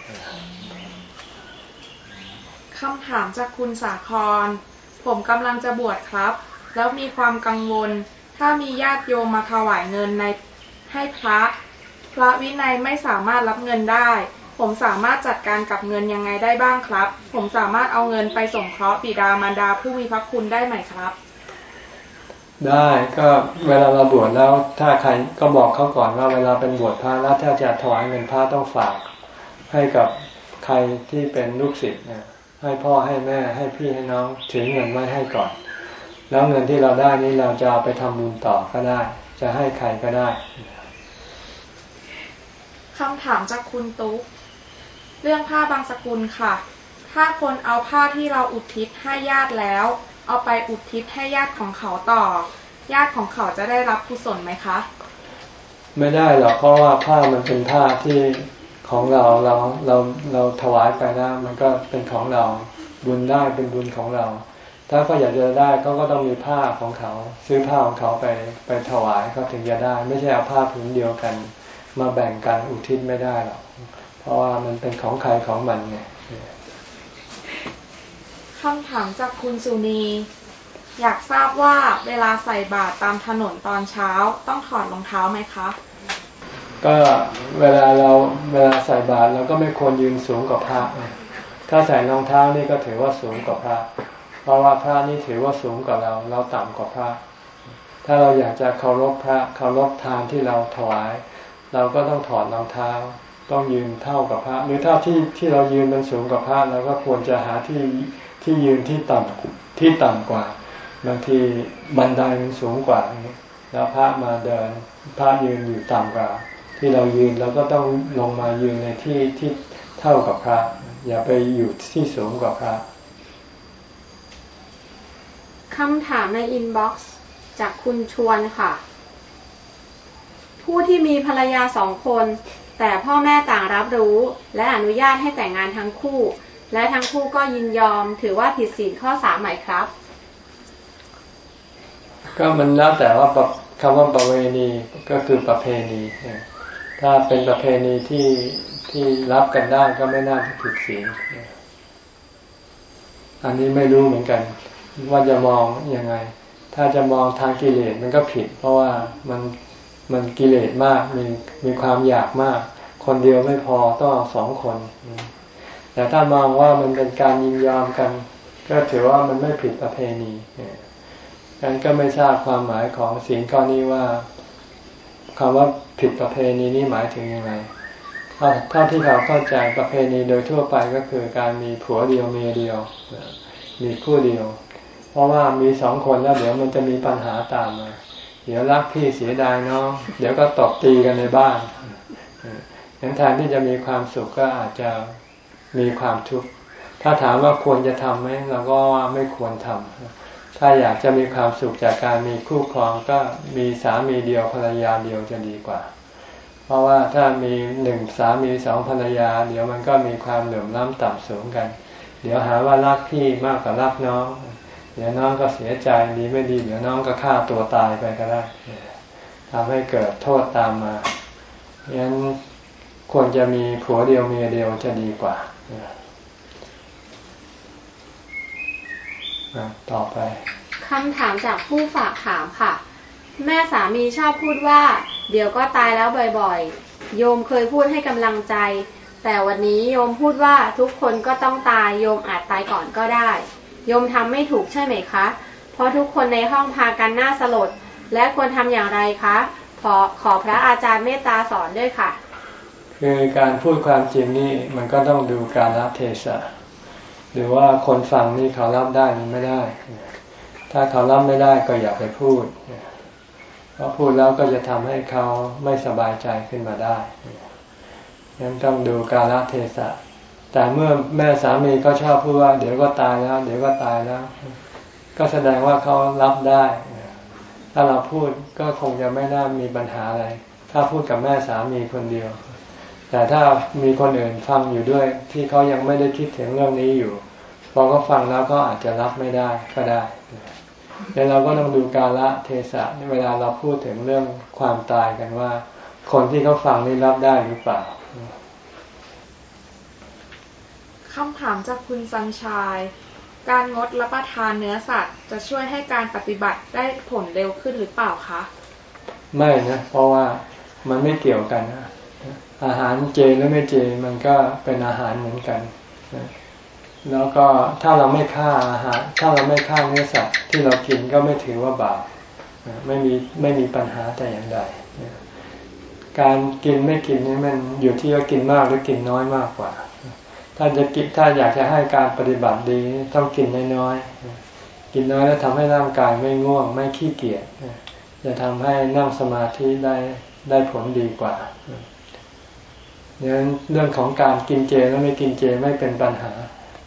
คำถามจากคุณสาคร ผมกำลังจะบวชครับ แล้วมีความกังวล ถ้ามีญาติโยมมาถวายเงินในให้พระ พระวินัยไม่สามารถรับเงินได้ ผมสามารถจัดการกับเงินยังไงได้บ้างครับ ผมสามารถเอาเงินไปส่งเคราะห์บิดามารดาผู้มีพระคุณได้ไหมครับ ได้ก็เวลาเราบวชแล้วถ้าใครก็บอกเขาก่อนว่าเวลาเป็นบวชพระแล้วถ้าจะถวายเงินพระต้องฝากให้กับใครที่เป็นลูกศิษย์เนี่ยให้พ่อให้แม่ให้พี่ให้น้องถือเงินไว้ให้ก่อน แล้วเงินที่เราได้นี้เราจะเอาไปทำบุญต่อก็ได้ จะให้ใครก็ได้คำถามจากคุณตุ๊กเรื่องผ้าบางสกุลค่ะ ถ้าคนเอาผ้าที่เราอุทิศให้ญาติแล้ว เอาไปอุทิศให้ญาติของเขาต่อ ญาติของเขาจะได้รับกุศลไหมคะ ไม่ได้หรอกเพราะว่าผ้ามันเป็นผ้าที่ของเราเราเราเราถวายไปแล้วมันก็เป็นของเราบุญได้เป็นบุญของเรา ถ้าเขาอยากจะได้เขาก็ต้องมีผ้าของเขา ซื้อผ้าของเขาไปไปถวายเขาถึงจะได้ ไม่ใช่เอาผ้าผืนเดียวกัน มาแบ่งกันอุทิศไม่ได้หรอกเพราะว่ามันเป็นของใครของมันไง คำถามจากคุณสุนี อยากทราบว่าเวลาใส่บาตรตามถนนตอนเช้าต้องถอดรองเท้าไหมคะ ก็เวลาเราเวลาใส่บาตรเราก็ไม่ควรยืนสูงกว่าพระถ้าใส่รองเท้านี่ก็ถือว่าสูงกว่าพระ เพราะว่าพระนี่ถือว่าสูงกว่าเรา เราต่ำกว่าพระ ถ้าเราอยากจะเคารพพระเคารพทานที่เราถวาย เราก็ต้องถอดรองเท้าต้องยืนเท่ากับพระ หรือถ้าที่ที่เรายืนมันสูงกว่าพระเราก็ควรจะหาที่ ที่ยืนที่ต่ำที่ต่ำกว่า บางทีบันไดมันสูงกว่าแล้วพระมาเดินพระยืนอยู่ต่ำกว่า ที่เรายืนเราก็ต้องลงมายืนในที่ที่เท่ากับพระ อย่าไปอยู่ที่สูงกว่าพระคำถามใน inbox จากคุณชวนค่ะ ผู้ที่มีภรรยาสองคน แต่พ่อแม่ต่างรับรู้ และอนุญาตให้แต่งงานทั้งคู่ และทั้งคู่ก็ยินยอมถือว่าผิดศีลข้อสามไหมครับ ก็มันแล้วแต่ว่าคำว่าประเวณีก็คือประเพณีถ้าเป็นประเพณีที่ที่รับกันได้ก็ไม่น่าจะผิดศีลอันนี้ไม่รู้เหมือนกัน ว่าจะมองอยังไง ถ้าจะมองทางกิเลสมันก็ผิด เพราะว่ามันมันกิเลสมากมีมีความอยากมาก คนเดียวไม่พอต้องสองคน แต่ถ้ามองว่ามันเป็นการยินยอมกัน ก็ถือว่ามันไม่ผิดประเพณีนั้นก็ไม่ทราบความหมายของสิ่งข้อนี้ว่าคำว่าผิดประเพณีนี่หมายถึงยังไงถ้าที่เราเข้าใจประเพณีโดยทั่วไปก็คือการมีผัวเดียวเมียเดียว มีคู่เดียว เพราะว่ามีสองคนแล้วเดี๋ยวมันจะมีปัญหาตามมาเดี๋ยวรักพี่เสียดายน้อง เดี๋ยวก็ตบตีกันในบ้านอย่างแทนที่จะมีความสุขก็อาจจะ มีความทุกข์ ถ้าถามว่าควรจะทำไหมเราก็ว่าไม่ควรทำ ถ้าอยากจะมีความสุขจากการมีคู่ครองก็มีสามีเดียวภรรยาเดียวจะดีกว่า เพราะว่าถ้ามีหนึ่งสามีสองภรรยา เดี๋ยวมันก็มีความเหลื่อมล้ำต่ำสูงกัน เดี๋ยวหาว่ารักพี่มากกว่ารักน้อง เดี๋ยวน้องก็เสียใจดีไม่ดี เดี๋ยวน้องก็ฆ่าตัวตายไปก็ได้ทำให้เกิดโทษตามมาฉะนั้น ควรจะมีผัวเดียวเมียเดียวจะดีกว่า ต่อไปคำถามจากผู้ฝากถามค่ะ แม่สามีชอบพูดว่า เดี๋ยวก็ตายแล้วบ่อยๆ โยมเคยพูดให้กำลังใจ แต่วันนี้โยมพูดว่าทุกคนก็ต้องตายโยมอาจตายก่อนก็ได้ โยมทำไม่ถูกใช่ไหมคะ เพราะทุกคนในห้องพากันหน้าสลด และควรทำอย่างไรคะขอขอพระอาจารย์เมตตาสอนด้วยค่ะ คือการพูดความจริงนี่มันก็ต้องดูการรับเทศะหรือว่าคนฟังนี่เขารับได้หรือไม่ได้ ถ้าเขารับไม่ได้ก็อย่าไปพูดเพราะพูดแล้วก็จะทำให้เขาไม่สบายใจขึ้นมาได้ยังต้องดูการลเทศะ แต่เมื่อแม่สามีก็ชอบพูดว่า เดี๋ยวก็ตายแล้ว เดี๋ยวก็ตายแล้ว ก็แสดงว่าเขารับได้ ถ้าเราพูดก็คงจะไม่น่ามีปัญหาอะไร ถ้าพูดกับแม่สามีคนเดียว แต่ถ้ามีคนอื่นฟังอยู่ด้วย ที่เขายังไม่ได้คิดถึงเรื่องนี้อยู่พอเขาฟังแล้วก็อาจจะรับไม่ได้ก็ได้เดี๋ยวเราก็ต้องดูกาละเทศะเวลาเราพูดถึงเรื่องความตายกันว่า คนที่เขาฟังนี่รับได้หรือเปล่าคำถามจากคุณสังชาย การงดรับประทานเนื้อสัตว์ จะช่วยให้การปฏิบัติได้ผลเร็วขึ้นหรือเปล่าคะ ไม่นะ เพราะว่ามันไม่เกี่ยวกันนะ อาหารเจหรือไม่เจมันก็เป็นอาหารเหมือนกัน แล้วก็ถ้าเราไม่ฆ่าอาหาร ถ้าเราไม่ฆ่าเนื้อสัตว์ที่เรากินก็ไม่ถือว่าบาปไม่มีไม่มีปัญหาแต่อย่างใดการกินไม่กินนี่มันอยู่ที่ว่ากินมากหรือกินน้อยมากกว่า ถ้าจะกินถ้าอยากจะให้การปฏิบัติดีต้องกินน้อยๆกินน้อยแล้วทำให้ร่างกายไม่ง่วงไม่ขี้เกียจจะทำให้นั่งสมาธิได้ได้ผลดีกว่า ดังนั้นเรื่องของการกินเจแล้วไม่กินเจไม่เป็นปัญหา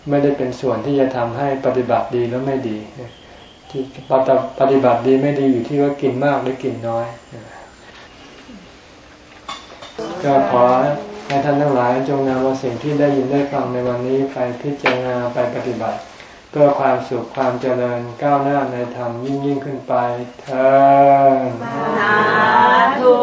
ไม่ได้เป็นส่วนที่จะทำให้ปฏิบัติดีแล้วไม่ดีที่ปฏิบัติดีไม่ดีอยู่ที่ว่ากินมากหรือกินน้อย ก็ขอให้ท่านทั้งหลายจงนำเอาสิ่งที่ได้ยินได้ฟังในวันนี้ไปพิจารณาไปปฏิบัติ เพื่อความสุขความเจริญก้าวหน้าในธรรมยิ่งยิ่งขึ้นไปเธอสาธุ